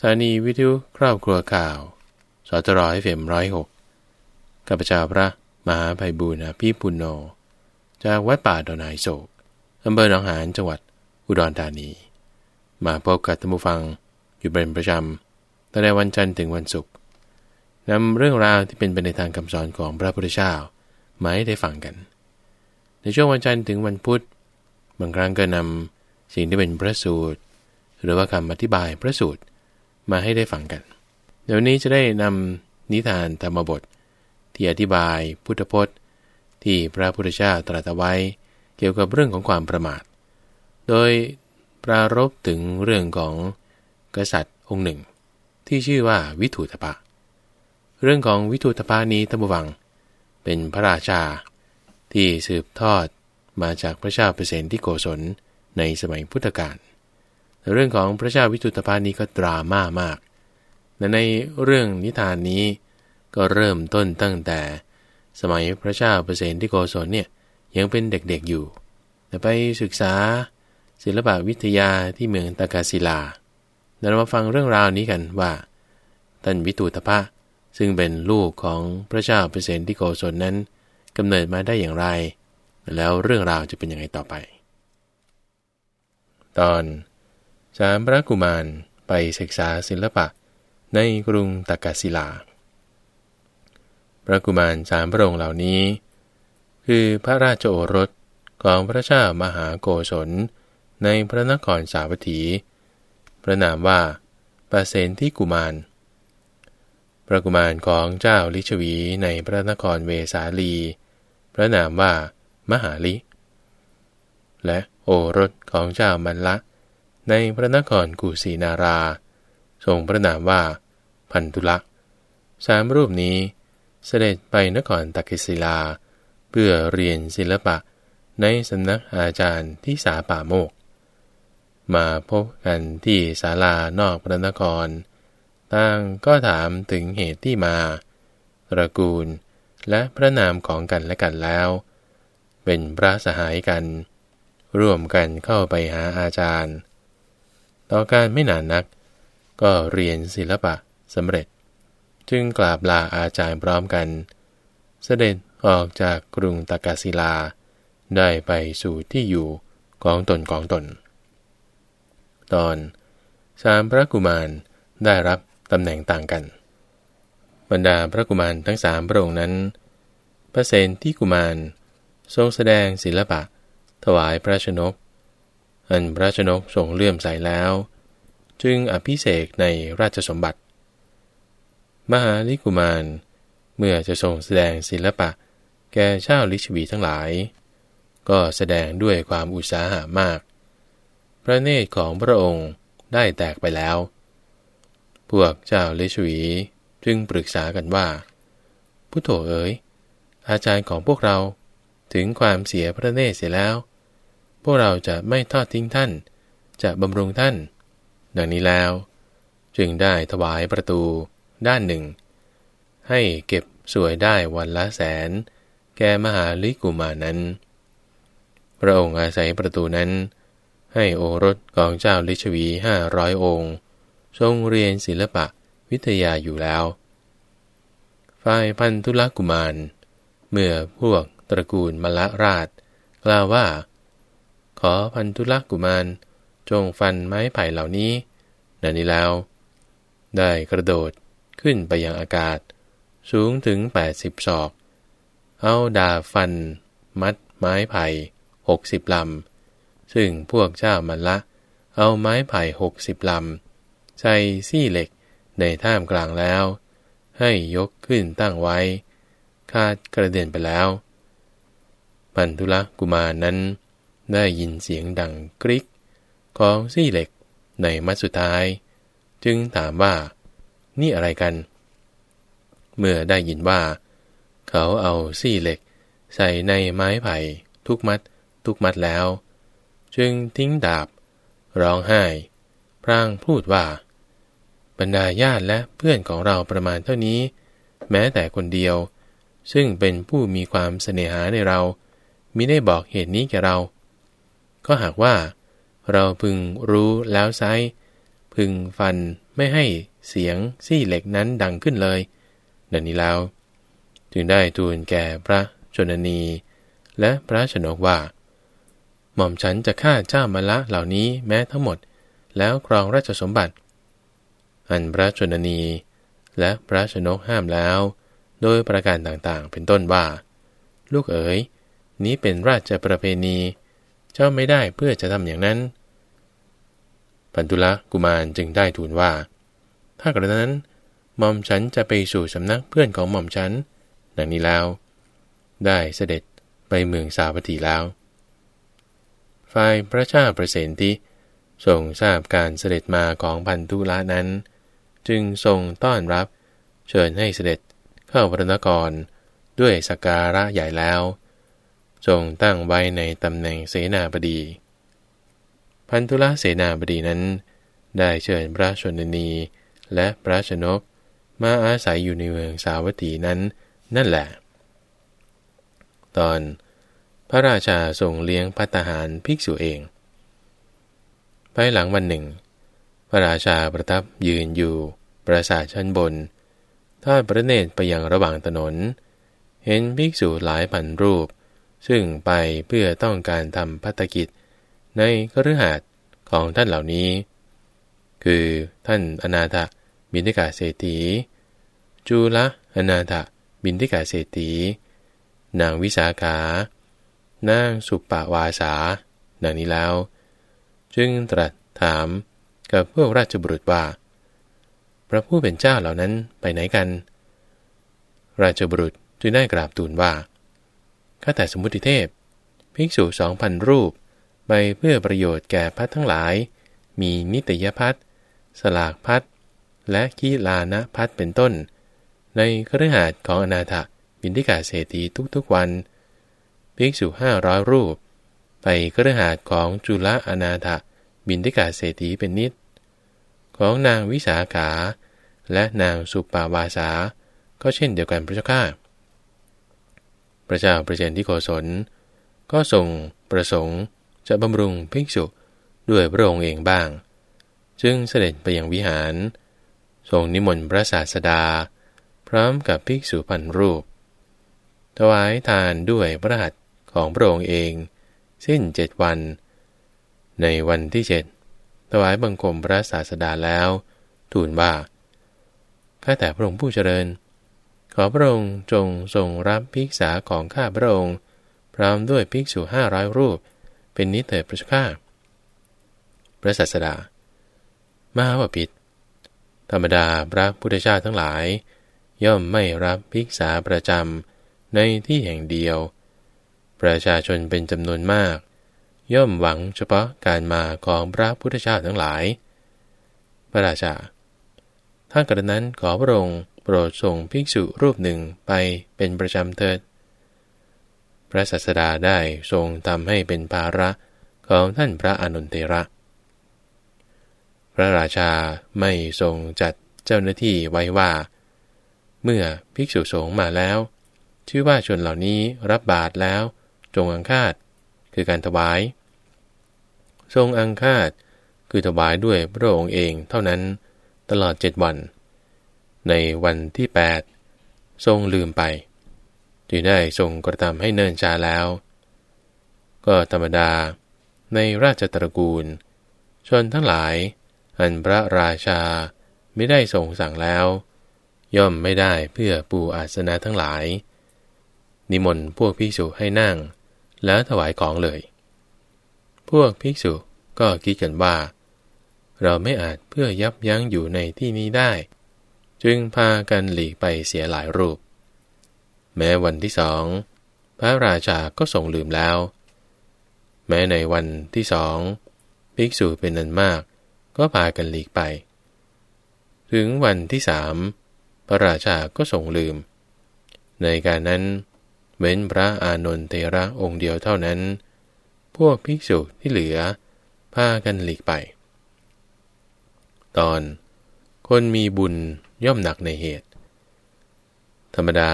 สถานีวิทยุครอบครัวข่าว สตรอยเฟมร้อยหกข้าพเจ้าพระมหาภัยบุญพี่ปุณโญจากวัดป่าดอนไฮโศกอำเภอหนองหานจังหวัดอุดรธานี มาพบกับท่านผู้ฟังอยู่เป็นประจำตั้งแต่วันจันทร์ถึงวันศุกร์นำเรื่องราวที่เป็นไปในทางคำสอนของพระพุทธเจ้ามาให้ได้ฟังกัน ในช่วงวันจันทร์ถึงวันพุธ บางครั้งก็นำสิ่งที่เป็นพระสูตร หรือว่าคำอธิบายพระสูตร มาให้ได้ฟังกัน เดี๋ยวนี้จะได้นำนิทานธรรมบท ที่อธิบายพุทธพจน์ ที่พระพุทธเจ้าตรัสไว้ เกี่ยวกับเรื่องของความประมาท โดยปรารบถึงเรื่องของกษัตริย์องค์หนึ่ง ที่ชื่อว่าวิถุตปะ เรื่องของวิถุตปานี้ท่านผู้ฟัง เป็นพระราชา ที่สืบทอดมาจากพระเจ้าเปรตที่โกศลในสมัยพุทธกาล เรื่องของพระเจ้าวิจุตภานี้ก็ดราม่ามากแต่ในเรื่องนิทานนี้ก็เริ่มต้นตั้งแต่สมัยพระเจ้าเปรตที่โกศลเนี่ยยังเป็นเด็กๆอยู่ แต่ไปศึกษาศิลปวิทยาที่เมืองตากาศิลาเรามาฟังเรื่องราวนี้กันว่าท่านวิตุตภะซึ่งเป็นลูกของพระเจ้าเปรตที่โกศลนั้นกำเนิดมาได้อย่างไร แล้วเรื่องราวจะเป็นยังไงต่อไป ตอน สามพระกุมารไปศึกษาศิลปะในกรุงตากศิลา พระกุมารสามพระองค์เหล่านี้ คือพระราชโอรสของพระเจ้ามหาโกศลในพระนครสาวัตถี พระนามว่าปเสนที่กุมาร พระกุมารของเจ้าลิชวีในพระนครเวสาลี พระนามว่ามหาลิ และโอรสของเจ้ามันละ ในพระนครกุสินารา ทรงพระนามว่า พันธุลักษ์สามรูปนี้เสด็จไปนครตักิศิลา เพื่อเรียนศิลปะในสำนักอาจารย์ที่สาป่าโมก มาพบกันที่ศาลานอกพระนครต่างก็ถามถึงเหตุที่มาตระกูลและพระนามของกันและกันแล้ว เป็นพระสหายกัน ร่วมกันเข้าไปหาอาจารย์ ต่อการไม่นานนัก ก็เรียนศิลปะสำเร็จ จึงกราบลาอาจารย์พร้อมกัน เสด็จออกจากกรุงตากาศิลา ได้ไปสู่ที่อยู่ของตนของตน ตอนสามพระกุมารได้รับตำแหน่งต่างกัน บรรดาพระกุมารทั้งสามพระองค์นั้น พระเซนที่กุมารทรงแสดงศิลปะ ถวายพระชนก อันพระชนกทรงเลื่อมใสแล้ว จึงอภิเษกในราชสมบัติ มหาลิกุมาร เมื่อจะทรงแสดงศิลปะ แก่เจ้าลิชวีทั้งหลาย ก็แสดงด้วยความอุตสาหะมาก พระเนตรของพระองค์ได้แตกไปแล้ว พวกเจ้าลิชวีจึงปรึกษากันว่าผู้โถเอ๋ยอาจารย์ของพวกเราถึงความเสียพระเนตรเสียแล้ว วกเราจะไม่ทอดทิ้งท่าน จะบำรุงท่าน ดังนี้แล้ว จึงได้ถวายประตูด้านหนึ่ง ให้เก็บสวยได้วันละแสน แก่มหาลิกุมานั้น พระองค์อาศัยประตูนั้น ให้โอรสของเจ้าลิชวีห้าร้อยองค์ ทรงเรียนศิลปะวิทยาอยู่แล้ว ฝ่ายพันธุลกุมาร เมื่อพวกตระกูลมละราช กล่าวว่า ขอพันธุลักกุมาร จงฟันไม้ไผ่เหล่านี้นันนี้แล้ว ได้กระโดดขึ้นไปยังอากาศ สูงถึง 80ศอก เอาดาฟัน มัดไม้ไผ่หกสิบลำ ซึ่งพวกเจ้ามันละ เอาไม้ไผ่หกสิบลำ ใส่ซี่เหล็กในท่ามกลางแล้ว ให้ยกขึ้นตั้งไว้ คาดกระเด็นไปแล้วปันธุลกุมารนั้น ได้ยินเสียงดังกริก ของซี่เหล็กในมัดสุดท้าย จึงถามว่า นี่อะไรกัน เมื่อได้ยินว่า เขาเอาซี่เหล็ก ใส่ในไม้ไผ่ ทุกมัด ทุกมัดแล้ว จึงทิ้งดาบ ร้องไห้ พร่างพูดว่า บรรดาญาติและเพื่อนของเราประมาณเท่านี้ แม้แต่คนเดียว ซึ่งเป็นผู้มีความเสน่หาในเรามิได้บอกเหตุนี้แก่เรา ก็หากว่า เราพึงรู้แล้วไซพึงฟันไม่ให้เสียงซี่เหล็กนั้นดังขึ้นเลยดังนี้แล้ว จึงได้ทูลแก่พระชนนี และพระชนกว่า หม่อมฉันจะฆ่าเจ้ามละเหล่านี้แม้ทั้งหมด แล้วครองราชสมบัติ อันพระชนนี และพระชนกห้ามแล้ว โดยประการต่างๆเป็นต้นว่า ลูกเอ๋ย นี้เป็นราชประเพณี เจ้าไม่ได้เพื่อจะทำอย่างนั้น ปันตุละกุมารจึงได้ทูลว่า ถ้ากระนั้นหม่อมฉันจะไปสู่สำนักเพื่อนของหม่อมฉันดังนี้แล้ว ได้เสด็จไปเมืองสาวัตถีแล้วฝ่ายพระเจ้าประเสนที่ทรงทราบการเสด็จมาของพันธุละนั้น จึงทรงต้อนรับ เชิญให้เสด็จเข้าพระนครด้วยสการะใหญ่แล้ว ทรงตั้งไว้ในตำแหน่งเสนาบดี พันธุลเสนาบดีนั้น ได้เชิญพระชนนีและพระชนกมาอาศัยอยู่ในเมืองสาวัตถีนั้นนั่นแหละ ตอนพระราชาทรงเลี้ยงพัตหารภิกษุเอง ภายหลังวันหนึ่ง พระราชาประทับยืนอยู่ปราสาทชั้นบน ทอดพระเนตรไปยังระหว่างถนน เห็นภิกษุหลายพันรูป ซึ่งไปเพื่อต้องการทำพัฒกิจ ในคฤหาสน์ของท่านเหล่านี้ คือท่านอนาถบินทิกาเศรษฐีจูละอนาถบินทิกาเศรษฐีนางวิสาขานางสุปปาวาสาดังนี้แล้ว จึงตรัสถามกับพวกราชบุรุษว่า พระผู้เป็นเจ้าเหล่านั้นไปไหนกัน ราชบุรุษจึงได้กราบทูลว่า ข้าแต่สมุติเทพ ภิกษุสองพันรูป ไปเพื่อประโยชน์แก่พัดทั้งหลาย มีนิตยพัดสลากพัดและกีลานะพัดเป็นต้น ในครหาสน์ของอนาถบินทิกาเศรษฐีทุกๆวัน ภิกษุห้าร้อยรูป ไปครหาสน์ของจุลอนาถบินทิกาเศรษฐีเป็นนิด ของนางวิสาขา และนางสุปาวาสา ก็เช่นเดียวกันพระเจ้าข้า พระเจ้าประเจนที่โกศล ก็ทรงประสงค์จะบำรุงภิกษุด้วยพระองค์เองบ้าง จึงเสด็จไปยังวิหาร ทรงนิมนต์พระศาสดา พร้อมกับภิกษุพันรูป ถวายทานด้วยพระหัตถ์ของพระองค์เอง สิ้นเจ็ดวัน ในวันที่เจ็ดถวายบังคมพระศาสดาแล้ว ทูลว่าข้าแต่พระองค์ผู้เจริญ ขอพระองค์จงทรงรับภิกษาของข้าพระองค์ พร้อมด้วยภิกษุห้าร้อยรูป เป็นนิเถิดพระเจ้าพระศาสดามหาวพิษธรรมดาพระพุทธเจ้าทั้งหลาย ย่อมไม่รับภิกษาประจำในที่แห่งเดียว ประชาชนเป็นจำนวนมาก ย่อมหวังเฉพาะการมาของพระพุทธเจ้าทั้งหลาย พระราชา ถ้ากระนั้นขอพระองค์ ปรดส่งภิกษุรูปหนึ่งไปเป็นประจำเถิด พระศาสดาได้ทรงทำให้เป็นภาระของท่านพระอนุนเตระ พระราชาไม่ทรงจัดเจ้าหน้าที่ไว้ว่า เมื่อภิกษุสงฆ์มาแล้ว ชื่อว่าชนเหล่านี้รับบาตรแล้ว จงอังคาดคือการถวาย ทรงอังคาดคือถวายด้วยพระองค์เองเท่านั้นตลอดเจ็ดวัน ในวันที่ 8 ทรงลืมไปจึงได้ทรงกระทำให้เนิ่นช้าแล้ว ก็ธรรมดาในราชตระกูล ชนทั้งหลาย อันพระราชาไม่ได้ทรงสั่งแล้ว ย่อมไม่ได้เพื่อปูอาสนะทั้งหลาย นิมนต์พวกภิกษุให้นั่ง แล้วถวายของเลย พวกภิกษุก็คิดกันว่า เราไม่อาจเพื่อยับยั้งอยู่ในที่นี้ได้ จึงพากันหลีกไปเสียหลายรูป แม้วันที่สอง พระราชาก็ทรงลืมแล้ว แม้ในวันที่สองภิกษุเป็นนันมากก็พากันหลีกไป ถึงวันที่สามพระราชาก็ทรงลืม ในการนั้น เว้นพระอานนทเทระองค์เดียวเท่านั้น พวกภิกษุที่เหลือพากันหลีกไป ตอนคนมีบุญ ย่อมหนักในเหตุ ธรรมดา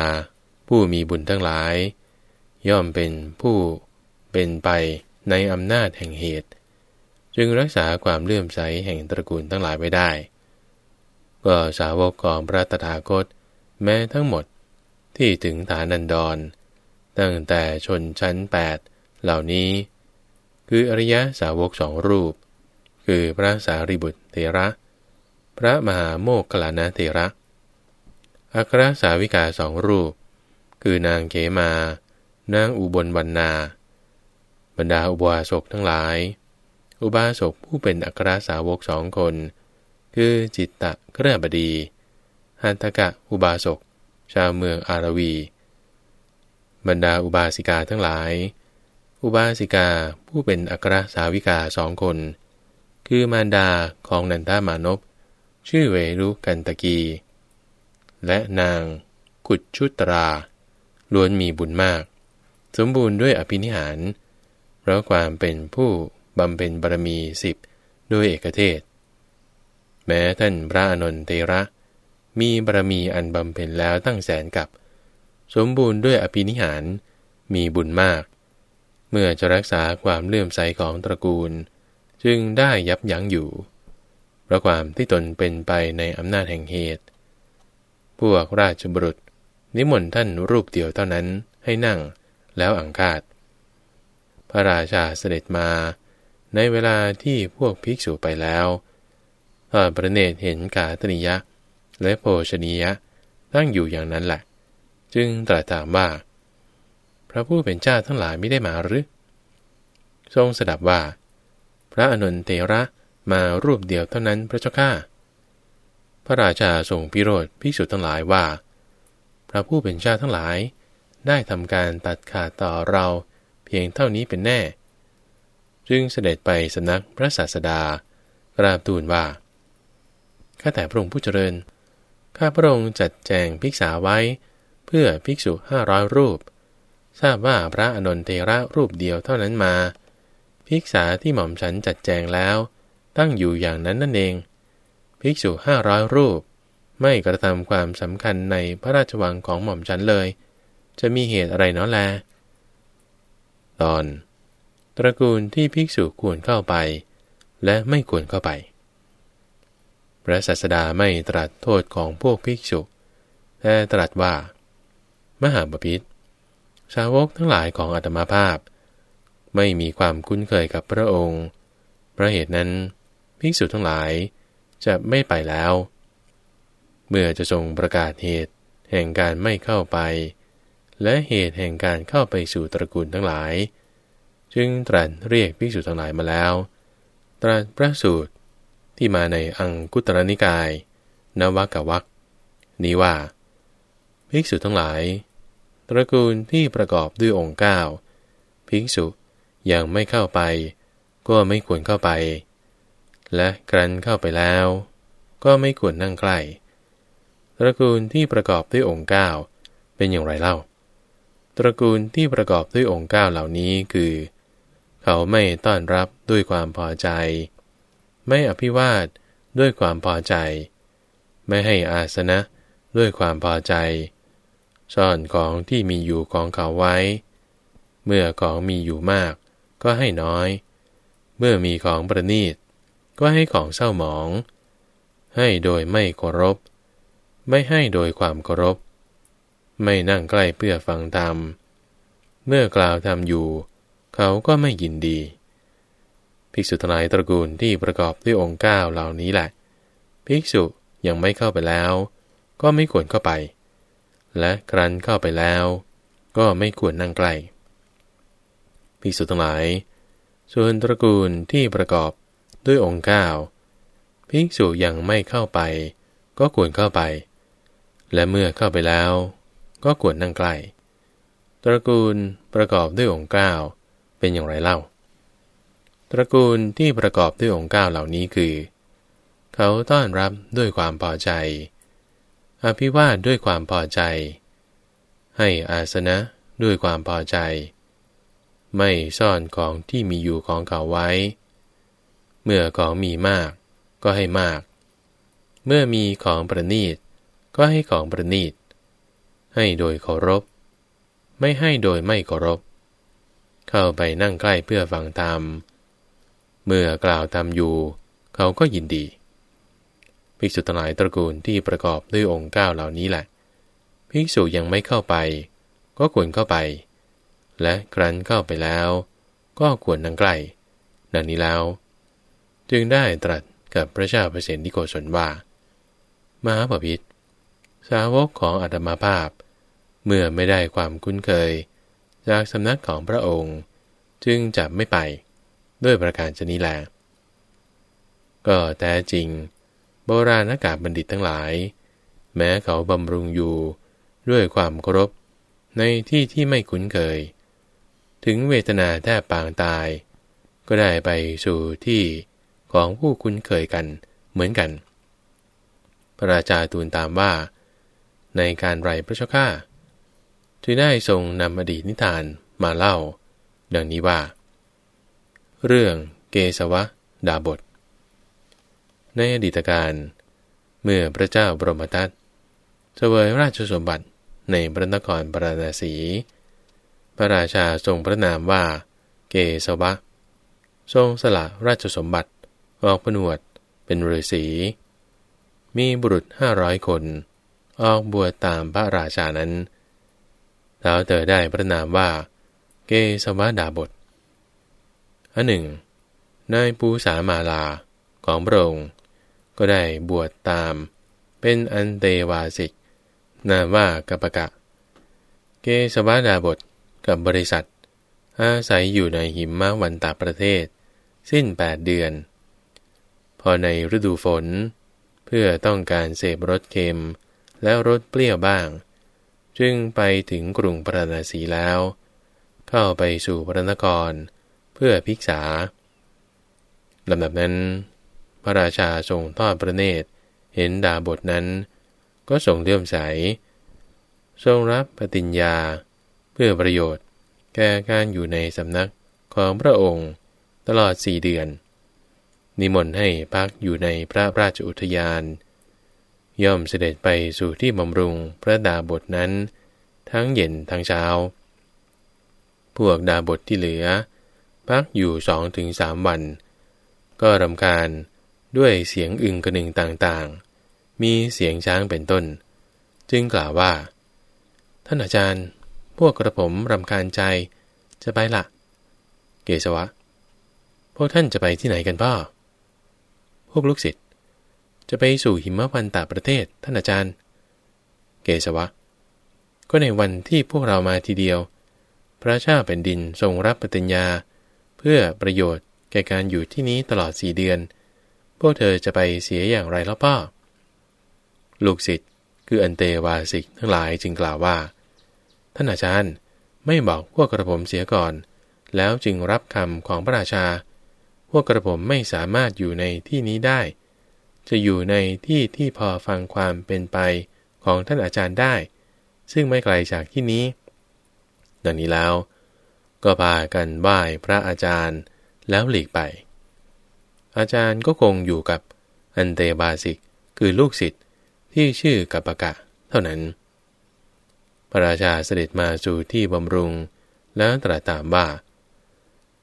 ผู้มีบุญทั้งหลาย ย่อมเป็นผู้เป็นไปในอำนาจแห่งเหตุ จึงรักษาความเลื่อมใสแห่งตระกูลทั้งหลายไว้ได้ ก็สาวกของพระตถาคต แม้ทั้งหมดที่ถึงฐานันดร ตั้งแต่ชนชั้นแปดเหล่านี้ คืออริยะสาวกสองรูป คือพระสารีบุตรเทระ พระมหาโมกขลานะเทระอัครสาวิกาสองรูป คือนางเขมา นางอุบลวรรณา บรรดาอุบาสกทั้งหลาย อุบาสกผู้เป็นอัครสาวกสองคน คือจิตตะเครือบดีหันตกะอุบาสก ชาวเมืองอารวี บรรดาอุบาสิกาทั้งหลาย อุบาสิกาผู้เป็นอัครสาวิกาสองคน คือมารดาของนันทามานพ ชื่อเวรุกันตะกี และนางกุดชุตรา ล้วนมีบุญมาก สมบูรณ์ด้วยอภินิหาร เพราะความเป็นผู้บำเพ็ญบารมีสิบด้วยเอกเทศ แม้ท่านพระอนนเตระ มีบารมีอันบำเพ็ญแล้วตั้งแสนกับ สมบูรณ์ด้วยอภินิหาร มีบุญมาก เมื่อจะรักษาความเลื่อมใสของตระกูล จึงได้ยับยั้งอยู่ เพราะความที่ตนเป็นไปในอำนาจแห่งเหตุ พวกราชบุรุษ นิมนต์ท่านรูปเดียวเท่านั้นให้นั่งแล้วอังคาด พระราชาเสด็จมา ในเวลาที่พวกภิกษุไปแล้วทอดพระเนตรเห็นกาตนิยะ และโภชนียะตั้งอยู่อย่างนั้นแหละ จึงตรัสถามว่า พระผู้เป็นเจ้าทั้งหลายไม่ได้มาหรือ ทรงสดับว่า พระอนุนเตระ มารูปเดียวเท่านั้นพระเจ้าข้าพระราชาทรงพิโรธภิกษุทั้งหลายว่า พระผู้เป็นเจ้าทั้งหลาย ได้ทำการตัดขาดต่อเราเพียงเท่านี้เป็นแน่ จึงเสด็จไปสนักพระศาสดากราบทูลว่า ข้าแต่พระองค์ผู้เจริญ ข้าพระองค์จัดแจงภิกษาไว้ เพื่อภิกษุห้าร้อยรูป ทราบว่าพระอนนเทระรูปเดียวเท่านั้นมา ภิกษาที่หม่อมฉันจัดแจงแล้ว ตั้งอยู่อย่างนั้นนั่นเอง ภิกษุห้าร้อยรูป ไม่กระทำความสำคัญในพระราชวังของหม่อมฉันเลย จะมีเหตุอะไรเนาะแล ตอน ตระกูลที่ภิกษุควรเข้าไป และไม่ควรเข้าไป พระศาสดาไม่ตรัสโทษของพวกภิกษุแต่ตรัสว่า มหาบพิษชาวกทั้งหลายของอัตมาภาพ ไม่มีความคุ้นเคยกับพระองค์เพราะเหตุนั้น ภิกษุทั้งหลาย จะไม่ไปแล้ว เมื่อจะทรงประกาศเหตุ แห่งการไม่เข้าไป และเหตุแห่งการเข้าไปสู่ตระกูลทั้งหลาย จึงตรัสเรียกภิกษุทั้งหลายมาแล้ว ตรัสพระสูตรที่มาในอังคุตรนิกาย นวกวักนี้ว่า ภิกษุทั้งหลาย ตระกูลที่ประกอบด้วยองค์เก้าภิกษุยังไม่เข้าไป ก็ไม่ควรเข้าไป และกรันเข้าไปแล้ว ก็ไม่ควรนั่งใกล้ตระกูลที่ประกอบด้วยองค์เก้าเป็นอย่างไรเล่า ตระกูลที่ประกอบด้วยองค์เก้าเหล่านี้คือ เขาไม่ต้อนรับด้วยความพอใจ ไม่อภิวาทด้วยความพอใจ ไม่ให้อาสนะด้วยความพอใจ ซ่อนของที่มีอยู่ของเขาไว้ เมื่อของมีอยู่มากก็ให้น้อย เมื่อมีของประณีต ก็ให้ของเศร้าหมอง ให้โดยไม่เคารพ ไม่ให้โดยความเคารพ ไม่นั่งใกล้เพื่อฟังธรรม เมื่อกล่าวธรรมอยู่ เขาก็ไม่ยินดี ภิกษุทั้งหลายตระกูลที่ประกอบด้วยองค์เก้าเหล่านี้แหละ ภิกษุยังไม่เข้าไปแล้ว ก็ไม่ควรเข้าไป และครั้นเข้าไปแล้ว ก็ไม่ควรนั่งใกล้ภิกษุทั้งหลาย ส่วนตระกูลที่ประกอบ ด้วยองค์เก้าภิกษุยังไม่เข้าไป ก็ควรเข้าไป และเมื่อเข้าไปแล้ว ก็ควรนั่งใกล้ตระกูลประกอบด้วยองค์เก้าเป็นอย่างไรเล่า ตระกูลที่ประกอบด้วยองค์เก้าเหล่านี้คือ เขาต้อนรับด้วยความพอใจ อภิวาทด้วยความพอใจ ให้อาสนะด้วยความพอใจ ไม่ซ่อนของที่มีอยู่ของเขาไว้ เมื่อของมีมาก ก็ให้มาก เมื่อมีของประนีต ก็ให้ของประนีต ให้โดยเคารพ ไม่ให้โดยไม่เคารพ เข้าไปนั่งใกล้เพื่อฟังธรรม เมื่อกล่าวทำอยู่ เขาก็ยินดีภิกษุทั้งหลายตระกูลที่ประกอบด้วยองค์เก้าเหล่านี้แหละ ภิกษุยังไม่เข้าไป ก็ควรเข้าไป และครั้นเข้าไปแล้ว ก็ควรนั่งใกล้ดังนี้แล้ว จึงได้ตรัสกับพระเจ้าเปรตที่โกศลว่า มหาปพิธสาวกของอัตมาภาพ เมื่อไม่ได้ความคุ้นเคย จากสำนักของพระองค์ จึงจะไม่ไปด้วยประการชนีแล ก็แต่จริง โบราณกาศบัณฑิตทั้งหลาย แม้เขาบำรุงอยู่ด้วยความเคารพในที่ที่ไม่คุ้นเคย ถึงเวทนาแทบปางตาย ก็ได้ไปสู่ที่ ของผู้คุ้นเคยกันเหมือนกัน พระราชาทูลตามว่า ในการไรพระเจ้าข้าจึงได้ทรงนำอดีตนิทานมาเล่า ดังนี้ว่า เรื่องเกสวะดาบท ในอดีตการ เมื่อพระเจ้าบรมทัตเสวยราชสมบัติในพระนครปราณสี พระราชาทรงพระนามว่า เกสวะ ทรงสละราชสมบัติ ออกผนวดเป็นฤาษีมีบุรุษห้าร้อยคน ออกบวชตามพระราชานั้นแล้วเตอได้พระนามว่า เกสวดาบทอันหนึ่งนายปูสามาลาของพระองค์ก็ได้บวชตาม เป็นอันเตวาสิกนามว่ากัปกะ เกสวดาบทกับบริษัท อาศัยอยู่ในหิมมะวันตาประเทศ สิ้นแปดเดือน พอในฤดูฝน เพื่อต้องการเสพรสเค็ม แล้วรสเปรี้ยวบ้าง จึงไปถึงกรุงปราณสีแล้ว เข้าไปสู่พระนคร เพื่อพิกษาลำดับนั้น พระราชาทรงทอดพระเนตรเห็นดาบทนั้น ก็ทรงเลื่อมใส ทรงรับปฏิญญา เพื่อประโยชน์แก่การอยู่ในสำนักของพระองค์ตลอดสี่เดือน นิมนต์ให้พักอยู่ในพระราชอุทยาน ย่อมเสด็จไปสู่ที่บำรุงพระดาบทนั้น ทั้งเย็นทั้งเช้า พวกดาบทที่เหลือ พักอยู่สองถึงสามวัน ก็รำคาญด้วยเสียงอึงกระหนึ่งต่างๆ มีเสียงช้างเป็นต้น จึงกล่าวว่า ท่านอาจารย์ พวกกระผมรำคาญใจจะไปละ เกศวะ พวกท่านจะไปที่ไหนกันพ่อ พวกลูกศิษย์จะไปสู่หิมะวันตาประเทศท่านอาจารย์ เกศวะ ก็ในวันที่พวกเรามาทีเดียว พระเจ้าแผ่นดินทรงรับปฏิญญา เพื่อประโยชน์แก่การอยู่ที่นี้ตลอดสี่เดือน พวกเธอจะไปเสียอย่างไรแล้วพ่อลูกศิษย์คืออันเตวาสิกทั้งหลายจึงกล่าวว่า ท่านอาจารย์ไม่บอกพวกกระผมเสียก่อน แล้วจึงรับคำของพระราชา วกกระผมไม่สามารถอยู่ในที่นี้ได้ จะอยู่ในที่ที่พอฟังความเป็นไปของท่านอาจารย์ได้ ซึ่งไม่ไกลจากที่นี้ ดังนี้แล้ว ก็พากันไหว้พระอาจารย์แล้วหลีกไป อาจารย์ก็คงอยู่กับอันเตบาสิกคือลูกศิษย์ที่ชื่อกัปกะเท่านั้น พระราชาเสด็จมาสู่ที่บำรุง แล้วตรัสถามว่า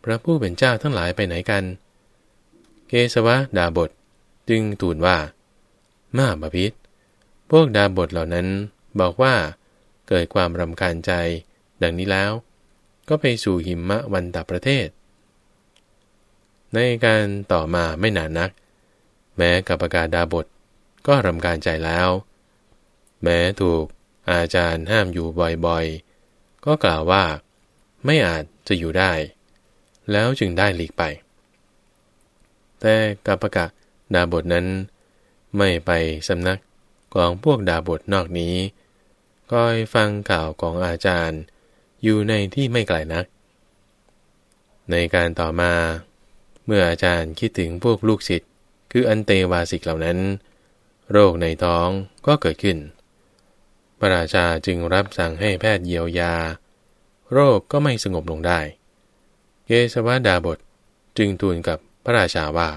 พระผู้เป็นเจ้าทั้งหลายไปไหนกัน เกสวะดาบทจึงทูลว่า มาบพิษพวกดาบทเหล่านั้นบอกว่า เกิดความรำคาญใจ ดังนี้แล้ว ก็ไปสู่หิมะวันตาประเทศ ในการต่อมาไม่นานนัก แม้กับประกาศดาบทก็รำการใจแล้ว แม้ถูกอาจารย์ห้ามอยู่บ่อยๆ ก็กล่าวว่า ไม่อาจจะอยู่ได้ แล้วจึงได้หลีกไป แต่กับปะกาศดาบทนั้น ไม่ไปสำนักของพวกดาบทนอกนี้คอยฟังข่าวของอาจารย์ อยู่ในที่ไม่ไกลนัก ในการต่อมา เมื่ออาจารย์คิดถึงพวกลูกศิษย์คืออันเตวาสิกเหล่านั้น โรคในท้องก็เกิดขึ้น พระราชาจึงรับสั่งให้แพทย์เยียวยา โรคก็ไม่สงบลงได้ เกสวดาบทจึงทูลกับพระราชาว่า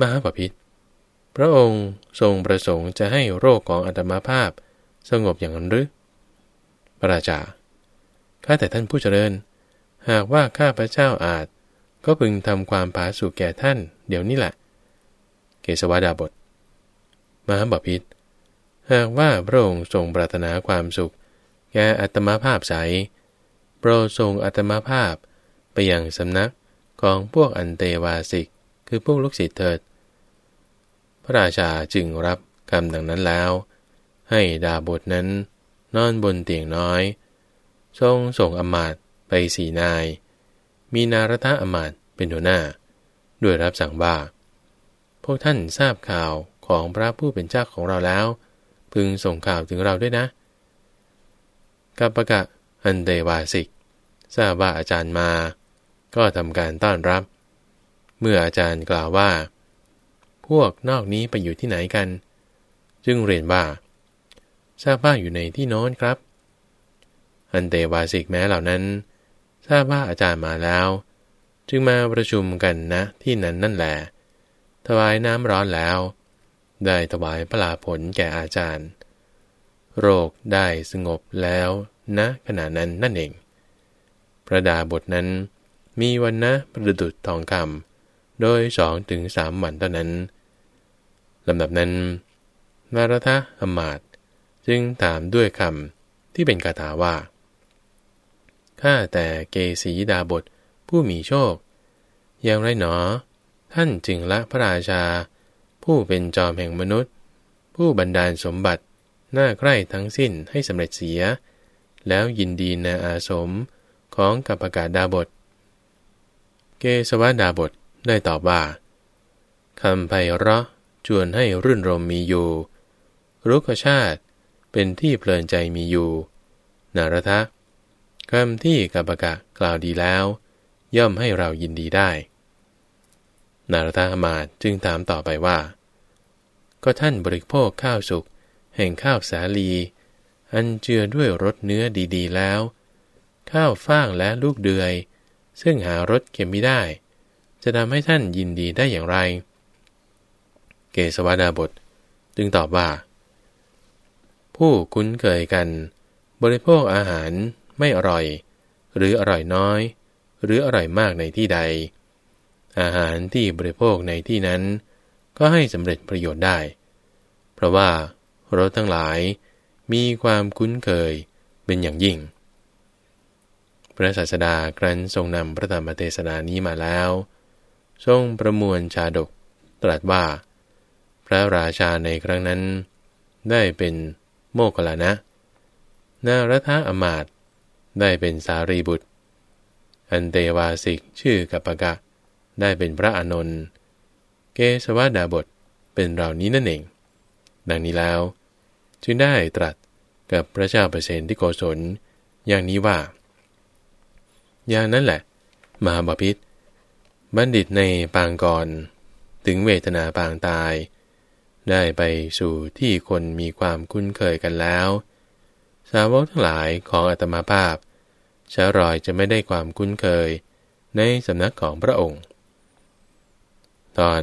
มหาปพิธพระองค์ทรงประสงค์จะให้โรคของอัตมาภาพสงบอย่างนั้นหรือ พระราชา ข้าแต่ท่านผู้เจริญ หากว่าข้าพระเจ้าอาจ ก็พึงทำความผาสุกแก่ท่าน เดี๋ยวนี้แหละ เกสวดาบท มหาบพิษหากว่าพระองค์ทรงปรารถนาความสุข แก่อัตมาภาพใส โปรดทรงอัตมาภาพ ไปยังสำนักของพวกอันเตวาสิก คือพวกลูกศิษย์เถิด พระราชาจึงรับคำดังนั้นแล้ว ให้ดาบทนั้นนอนบนเตียงน้อย ทรงส่งอมาตไปสี่นาย มีนารทะอมาตเป็นหัวหน้า ด้วยรับสั่งว่า พวกท่านทราบข่าวของพระผู้เป็นเจ้าของเราแล้ว พึงส่งข่าวถึงเราด้วยนะกัปปะกะอันเดวาสิกทราบว่าอาจารย์มา ก็ทำการต้อนรับ เมื่ออาจารย์กล่าวว่า พวกนอกนี้ไปอยู่ที่ไหนกัน จึงเรียนว่าทราบว่าอยู่ในที่โน้นครับ อันเดวาสิกแม้เหล่านั้น ทราบว่าอาจารย์มาแล้ว จึงมาประชุมกันนะที่นั้นนั่นแหละถวายน้ำร้อนแล้ว ได้ถวายพลาผลแก่อาจารย์ โรคได้สงบแล้วนะขณะนั้นนั่นเอง พระดาบทนั้น มีวันนะประดุดทองคำโดยสองถึงสามวันเท่านั้นลำดับนั้น นารทะอมาตจึงถามด้วยคำที่เป็นคาถาว่า ข้าแต่เกสีดาบทผู้มีโชค อย่างไรหนอ ท่านจึงละพระราชา ผู้เป็นจอมแห่งมนุษย์ ผู้บันดาลสมบัติหน่าใคร่ทั้งสิ้นให้สำเร็จเสีย แล้วยินดีในอาสมของกัปปกาดาบท เกสวดาบทได้ตอบว่าคำไพเราะชวนให้รื่นรมมีอยู่รุกชาติเป็นที่เพลินใจมีอยู่ นารทะคำที่กัปกะกล่าวดีแล้ว ย่อมให้เรายินดีได้ นารทามาจึงถามต่อไปว่า ก็ท่านบริโภคข้าวสุกแห่งข้าวสาลี อันเจือด้วยรสเนื้อดีๆแล้ว ข้าวฟ่างและลูกเดือย ซึ่งหารสเค็มไม่ได้ จะทำให้ท่านยินดีได้อย่างไร เกสวดาบทจึงตอบว่า ผู้คุ้นเคยกัน บริโภคอาหารไม่อร่อย หรืออร่อยน้อย หรืออร่อยมากในที่ใด อาหารที่บริโภคในที่นั้น ก็ให้สำเร็จประโยชน์ได้ เพราะว่ารสทั้งหลายมีความคุ้นเคยเป็นอย่างยิ่ง พระศาสดาครั้นทรงนำพระธรรมเทศนานี้มาแล้ว ทรงประมวลชาดกตรัสว่า พระราชาในครั้งนั้น ได้เป็นโมกขลานะ นารัฐอมาตได้เป็นสารีบุตร อันเตวาสิกชื่อกัปปะกะได้เป็นพระอานนท์เกสวดาบทเป็นเหล่านี้นั่นเอง ดังนี้แล้ว จึงได้ตรัสกับพระเจ้าเปรตที่โกศลอย่างนี้ว่า อย่างนั้นแหละ มหาบาพิษบัณฑิตในปางก่อนถึงเวทนาปางตาย ได้ไปสู่ที่คนมีความคุ้นเคยกันแล้ว สาวกทั้งหลายของอัตมาภาพชารอยจะไม่ได้ความคุ้นเคยในสำนักของพระองค์ ตอน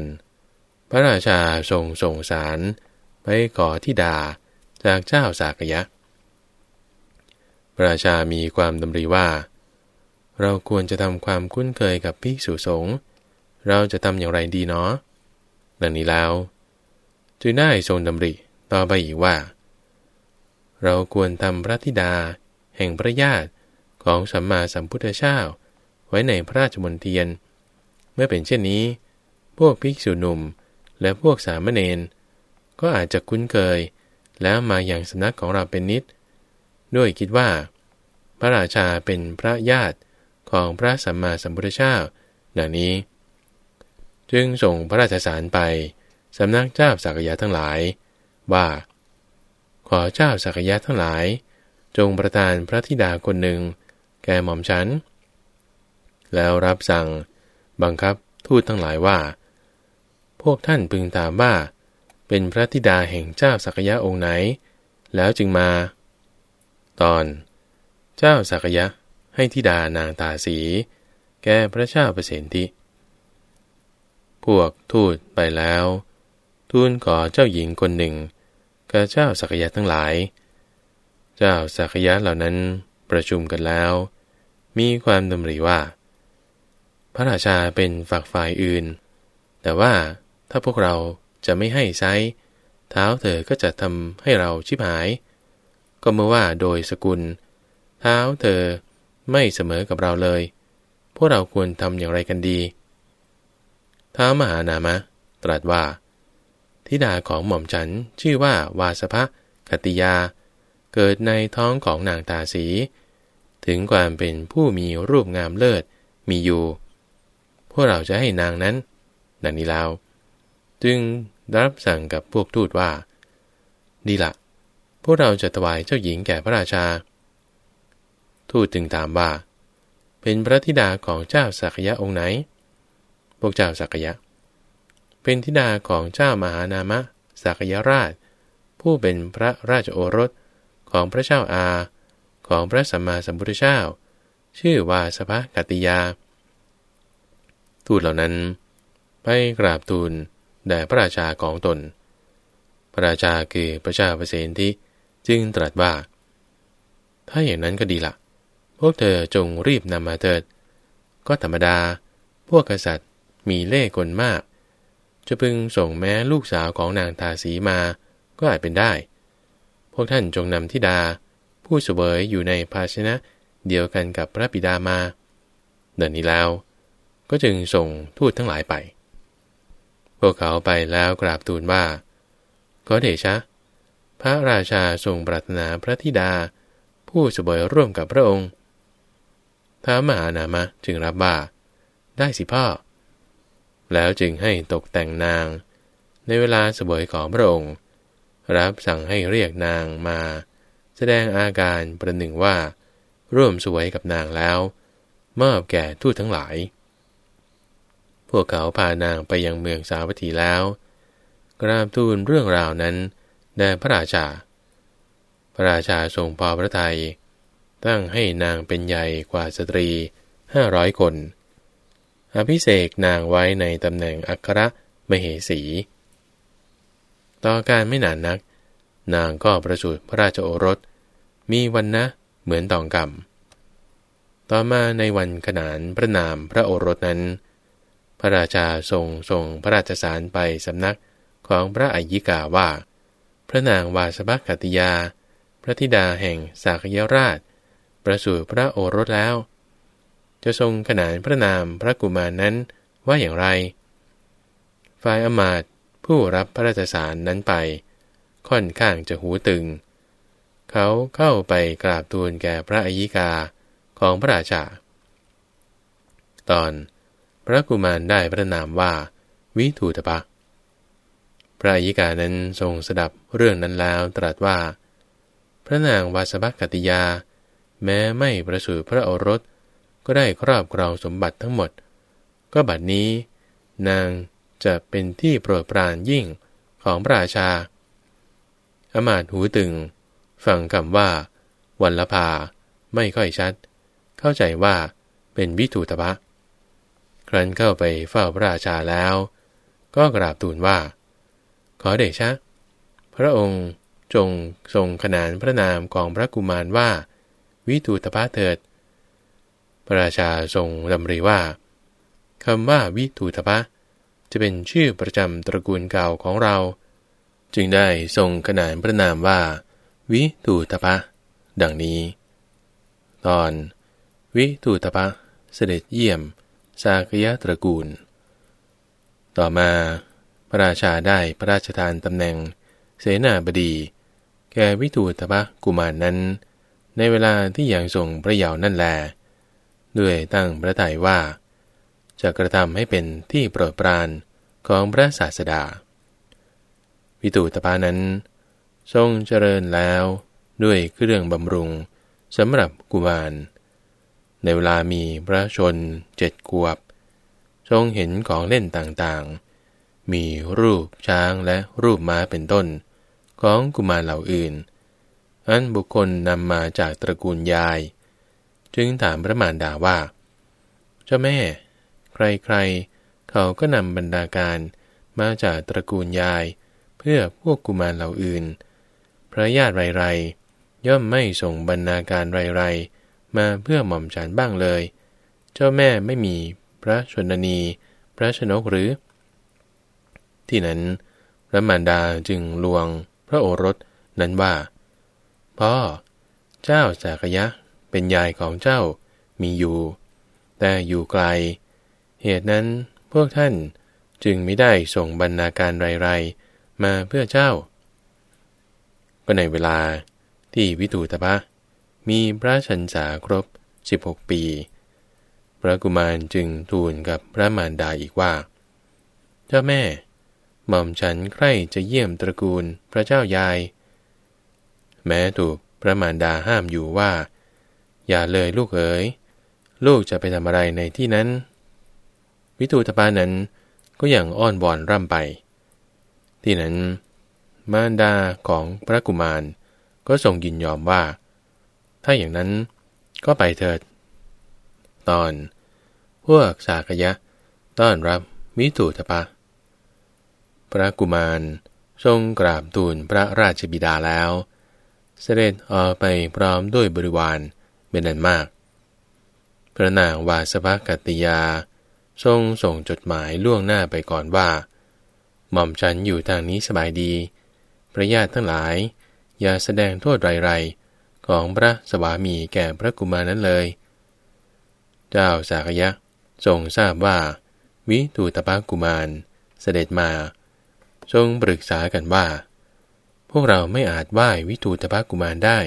พระราชาทรงส่งสารไปขอที่ดาจากเจ้าสากยะ พระราชามีความดำริว่า เราควรจะทำความคุ้นเคยกับภิกษุสงฆ์เราจะทำอย่างไรดีเนาะดังนี้แล้วจึงได้ทรงดำริต่อไปอีกว่า เราควรทำพระธิดา แห่งพระญาติของสัมมาสัมพุทธเจ้าไว้ในพระราชมณฑียน เมื่อเป็นเช่นนี้ พวกภิกษุหนุ่มและพวกสามเณรก็อาจจะคุ้นเคย แล้วมาอย่างสำนักของเราเป็นนิด ด้วยคิดว่า พระราชาเป็นพระญาติ ของพระสัมมาสัมพุทธเจ้าดังนี้ จึงส่งพระราชสารไปสำนักเจ้าสักยะทั้งหลาย ว่า ขอเจ้าสักยะทั้งหลาย จงประทานพระธิดาคนหนึ่ง แก่หม่อมฉัน แล้วรับสั่งบังคับทูตทั้งหลายว่า พวกท่านพึงถามว่า เป็นพระธิดาแห่งเจ้าสักยะองค์ไหน แล้วจึงมา ตอน เจ้าสักยะ ให้ธิดานางตาสี แก่พระเจ้าเปรตทิ พวกทูตไปแล้ว ทูลขอเจ้าหญิงคนหนึ่งกับเจ้าสักยะทั้งหลาย เจ้าสักยะเหล่านั้นประชุมกันแล้ว มีความดำริว่า พระราชาเป็นฝักฝ่ายอื่น แต่ว่าถ้าพวกเราจะไม่ให้ไซเท้าเธอก็จะทำให้เราชิบหาย ก็เมื่อว่าโดยสกุล เท้าเธอ ไม่เสมอกับเราเลย พวกเราควรทำอย่างไรกันดี ท้ามหานามะ ตรัสว่า ธิดาของหม่อมฉันชื่อว่าวาสภคติยา เกิดในท้องของนางตาสี ถึงความเป็นผู้มีรูปงามเลิศมีอยู่ พวกเราจะให้นางนั้น ดังนี้แล้ว จึงรับสั่งกับพวกทูตว่า ดีละ พวกเราจะถวายเจ้าหญิงแก่พระราชา ทูตจึงถามว่า เป็นพระธิดาของเจ้าสักยะองค์ไหน พวกเจ้าสักยะ เป็นธิดาของเจ้ามหานามะสักยราช ผู้เป็นพระราชโอรสของพระเจ้าอา ของพระสัมมาสัมพุทธเจ้า ชื่อว่าสภกติยา ทูตเหล่านั้น ไปกราบทูลแด่พระราชาของตน พระราชาคือพระเจ้าเปรตทิจึงตรัสว่า ถ้าอย่างนั้นก็ดีละ พวกเธอจงรีบนำมาเถิด ก็ธรรมดา พวกกษัตริย์มีเล่ห์กลมาก จะพึงส่งแม้ลูกสาวของนางทาสีมา ก็อาจเป็นได้ พวกท่านจงนำทิดา ผู้เสวยอยู่ในภาชนะเดียวกันกับพระบิดามา เดินนี้แล้ว ก็จึงส่งทูตทั้งหลายไป พวกเขาไปแล้วกราบทูลว่า ก็เดชะ พระราชาทรงปรารถนาพระธิดา ผู้สบยร่วมกับพระองค์ ท้ามหานามะจึงรับว่า ได้สิพ่อ แล้วจึงให้ตกแต่งนาง ในเวลาสบยของพระองค์ รับสั่งให้เรียกนางมา แสดงอาการประหนึ่งว่า ร่วมสวยกับนางแล้ว มอบแก่ทูตทั้งหลาย พวกเขาพานางไปยังเมืองสาวัตถีแล้ว กราบทูลเรื่องราวนั้นแด่พระราชา พระราชาทรงพอพระทัย ตั้งให้นางเป็นใหญ่กว่าสตรีห้าร้อยคนอภิเษกนางไว้ในตำแหน่งอัครมเหสี ต่อการไม่นานนัก นางก็ประสูติพระราชโอรส มีวันนะเหมือนตองกำต่อมาในวันขนานพระนามพระโอรสนั้น พระราชาทรงส่งพระราชสารไปสำนักของพระอัยิกาว่า พระนางวาสบัคติยา พระธิดาแห่งสากยราช ประสูติพระโอรสแล้ว จะทรงขนานพระนามพระกุมารนั้นว่าอย่างไร ฝ่ายอมาตผู้รับพระราชสารนั้นไป ค่อนข้างจะหูตึง เขาเข้าไปกราบทูลแก่พระอัยิกาของพระราชา ตอนพระกุมารได้พระนามว่าวิทูตปะ พระอยิกานั้นทรงสดับเรื่องนั้นแล้วตรัสว่า พระนางวาสบักติยา แม้ไม่ประสูติพระโอรส ก็ได้ครอบครองสมบัติทั้งหมด ก็บัดนี้ นางจะเป็นที่โปรดปรานยิ่งของพระราชา อมาตหูตึง ฟังคำว่า วันละพา ไม่ค่อยชัด เข้าใจว่าเป็นวิทูตปะครั้นเข้าไปเฝ้าพระราชาแล้ว ก็กราบทูลว่า ขอเดชะ พระองค์จงทรงขนานพระนามของพระกุมารว่า วิตูตพะเถิด พระราชาทรงดำริว่าคำว่าวิตูตพะจะเป็นชื่อประจำตระกูลเก่าของเรา จึงได้ทรงขนานพระนามว่า วิตูตพะดังนี้ ตอนวิตูตพะเสด็จเยี่ยม สากยะตระกูล ต่อมา พระราชาได้พระราชทานตำแหน่ง เสนาบดี แก่วิทูตพะกุมารนนั้น ในเวลาที่อยังทรงพระเยาว์นั่นแล ด้วยตั้งพระทัยว่า จะกระทำให้เป็นที่โปรดปรานของพระศาสดา วิตูตพานั้น ทรงเจริญแล้วด้วยเครื่องบำรุงสำหรับกุมาร ในเวลามีพระชนเจ็ดขวบ ทรงเห็นของเล่นต่างๆ มีรูปช้างและรูปม้าเป็นต้น ของกุมารเหล่าอื่น อันบุคคลนำมาจากตระกูลยาย จึงถามพระมารดาว่า เจ้าแม่ ใครๆ เขาก็นำบรรดาการมาจากตระกูลยาย เพื่อพวกกุมารเหล่าอื่น พระญาติไรๆ ย่อมไม่ส่งบรรณาการไรๆ มาเพื่อหม่อมฉันบ้างเลย เจ้าแม่ไม่มีพระชนนี พระชนกหรือ ที่นั้น พระมารดาจึงลวงพระโอรสนั้นว่า พ่อ เจ้าสากยะเป็นยายของเจ้ามีอยู่ แต่อยู่ไกล เหตุนั้นพวกท่านจึงไม่ได้ส่งบรรณาการไรๆ มาเพื่อเจ้า ก็ในเวลาที่วิตูตปะมีพระชันษาครบ 16 ปี พระกุมารจึงทูลกับพระมารดาอีกว่า เจ้าแม่ หม่อมฉันใคร่จะเยี่ยมตระกูลพระเจ้ายาย แม้ถูกพระมารดาห้ามอยู่ว่า อย่าเลยลูกเอ๋ยลูกจะไปทำอะไรในที่นั้น วิตูตปานั้นก็อย่างอ้อนวอนร่ำไป ที่นั้น มารดาของพระกุมารก็ทรงยินยอมว่า ถ้าอย่างนั้นก็ไปเถิด ตอน พวกสากยะ ต้อนรับมิตุทปะ พระกุมารทรงกราบทูลพระราชบิดาแล้ว เสด็จออกไปพร้อมด้วยบริวารเป็นอันมาก พระนางวาสภกัตติยา ทรงส่งจดหมายล่วงหน้าไปก่อนว่า หม่อมฉันอยู่ทางนี้สบายดี พระญาติทั้งหลาย อย่าแสดงโทษไรๆ ของพระสวามีแก่พระกุมารนั้นเลย เจ้าสากยะทรงทราบว่า วิตูตปากุมารเสด็จมา ทรงปรึกษากันว่า พวกเราไม่อาจไหว้วิตูตปากุมารได้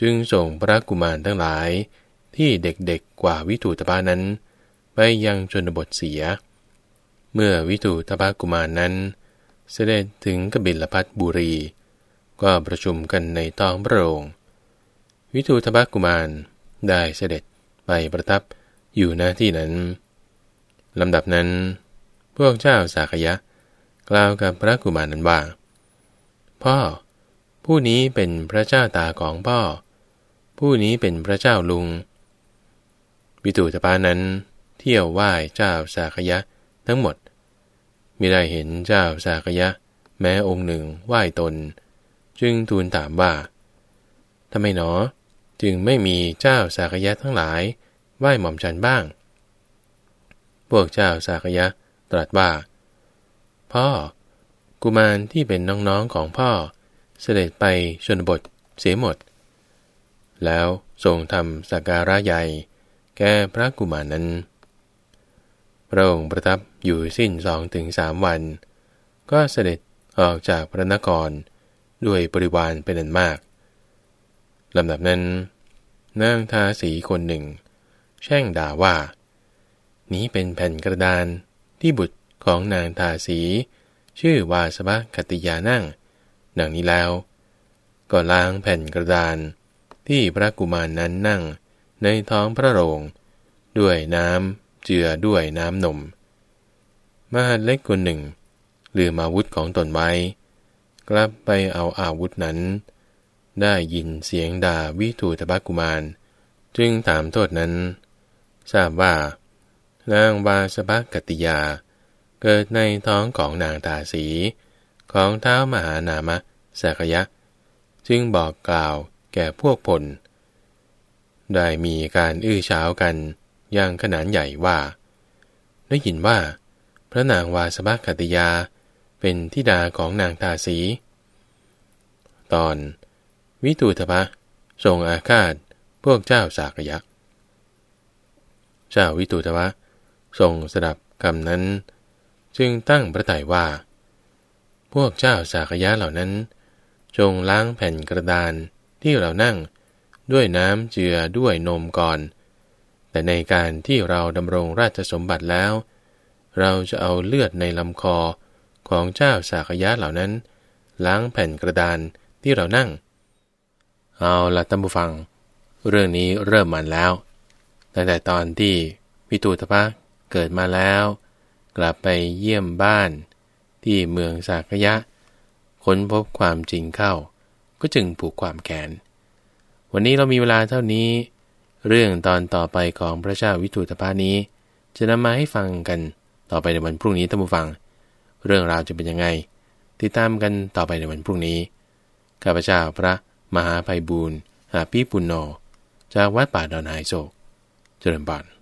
จึงส่งพระกุมารทั้งหลายที่เด็กๆกว่าวิตูตปานั้น ไปยังชนบทเสีย เมื่อวิตูตปากุมารนั้น เสด็จถึงกบิลพัทบุรี ก็ประชุมกันในท้องพระโรงวิทูทบกุมารได้เสด็จไปประทับอยู่หน้าที่นั้นลำดับนั้น พวกเจ้าสากยะ กล่าวกับพระกุมารนั้นว่า พ่อ ผู้นี้เป็นพระเจ้าตาของพ่อ ผู้นี้เป็นพระเจ้าลุง วิตูตปานั้น เที่ยวไหว้เจ้าสากยะทั้งหมดมิได้เห็นเจ้าสากยะ แม้องค์หนึ่งไหว้ตน จึงทูลถามว่าทำไมหนอ จึงไม่มีเจ้าสากยะทั้งหลายไหว้หม่อมฉันบ้าง พวกเจ้าสากยะตรัสว่า พ่อ กุมารที่เป็นน้องๆของพ่อ เสด็จไปชนบทเสียหมด แล้วทรงทำสักการะใหญ่แก่พระกุมารนั้น พระองค์ประทับอยู่สิ้นสองถึงสามวัน ก็เสด็จออกจากพระนครด้วยบริวารเป็นอันมากลำดับนั้น นางทาสีคนหนึ่ง แช่งด่าว่า นี้เป็นแผ่นกระดานที่บุตรของนางทาสี ชื่อวาสบะคติยานั่ง ดังนี้แล้ว ก็ล้างแผ่นกระดาน ที่พระกุมารนนั้นนั่งในท้องพระโรง ด้วยน้ำเจือด้วยน้ำนม มหาเล็กคนหนึ่ง ลืมอาวุธของตนไว้ กลับไปเอาอาวุธนั้น ได้ยินเสียงด่าวิทูตบกุมาร จึงถามโทษนั้น ทราบว่านางวาสภกติยา เกิดในท้องของนางตาสี ของเท้ามหานามะสักยะ จึงบอกกล่าวแก่พวกพล ได้มีการอื้อเช้ากันอย่างขนานใหญ่ว่า ได้ยินว่า พระนางวาสภกติยาเป็นทิดาของนางทาสี ตอน วิตูทพะทรงอาฆาตพวกเจ้าสากยักษ์เจ้าวิตูทพะทรงสดับคำนั้น จึงตั้งพระทัยว่า พวกเจ้าสากยะเหล่านั้น จงล้างแผ่นกระดานที่เรานั่งด้วยน้ำเจือด้วยนมก่อน แต่ในการที่เราดำรงราชสมบัติแล้ว เราจะเอาเลือดในลำคอของเจ้าสากยะเหล่านั้น ล้างแผ่นกระดานที่เรานั่ง เอาละตั้มบูฟัง เรื่องนี้เริ่มมันแล้ว ตั้งแต่ตอนที่พิตูตพะเกิดมาแล้ว กลับไปเยี่ยมบ้านที่เมืองสากยะ ค้นพบความจริงเข้า ก็จึงผูกความแขน วันนี้เรามีเวลาเท่านี้ เรื่องตอนต่อไปของพระเจ้าวิตูตพานี้ จะนำมาให้ฟังกันต่อไปในวันพรุ่งนี้ท่านผู้ฟัง เรื่องราวจะเป็นยังไง ติดตามกันต่อไปในวันพรุ่งนี้ ข้าพเจ้าพระมหาภัยบูรณ์หาปีปุณโญจากวัดป่าดอนไฮโศกเจริญบาน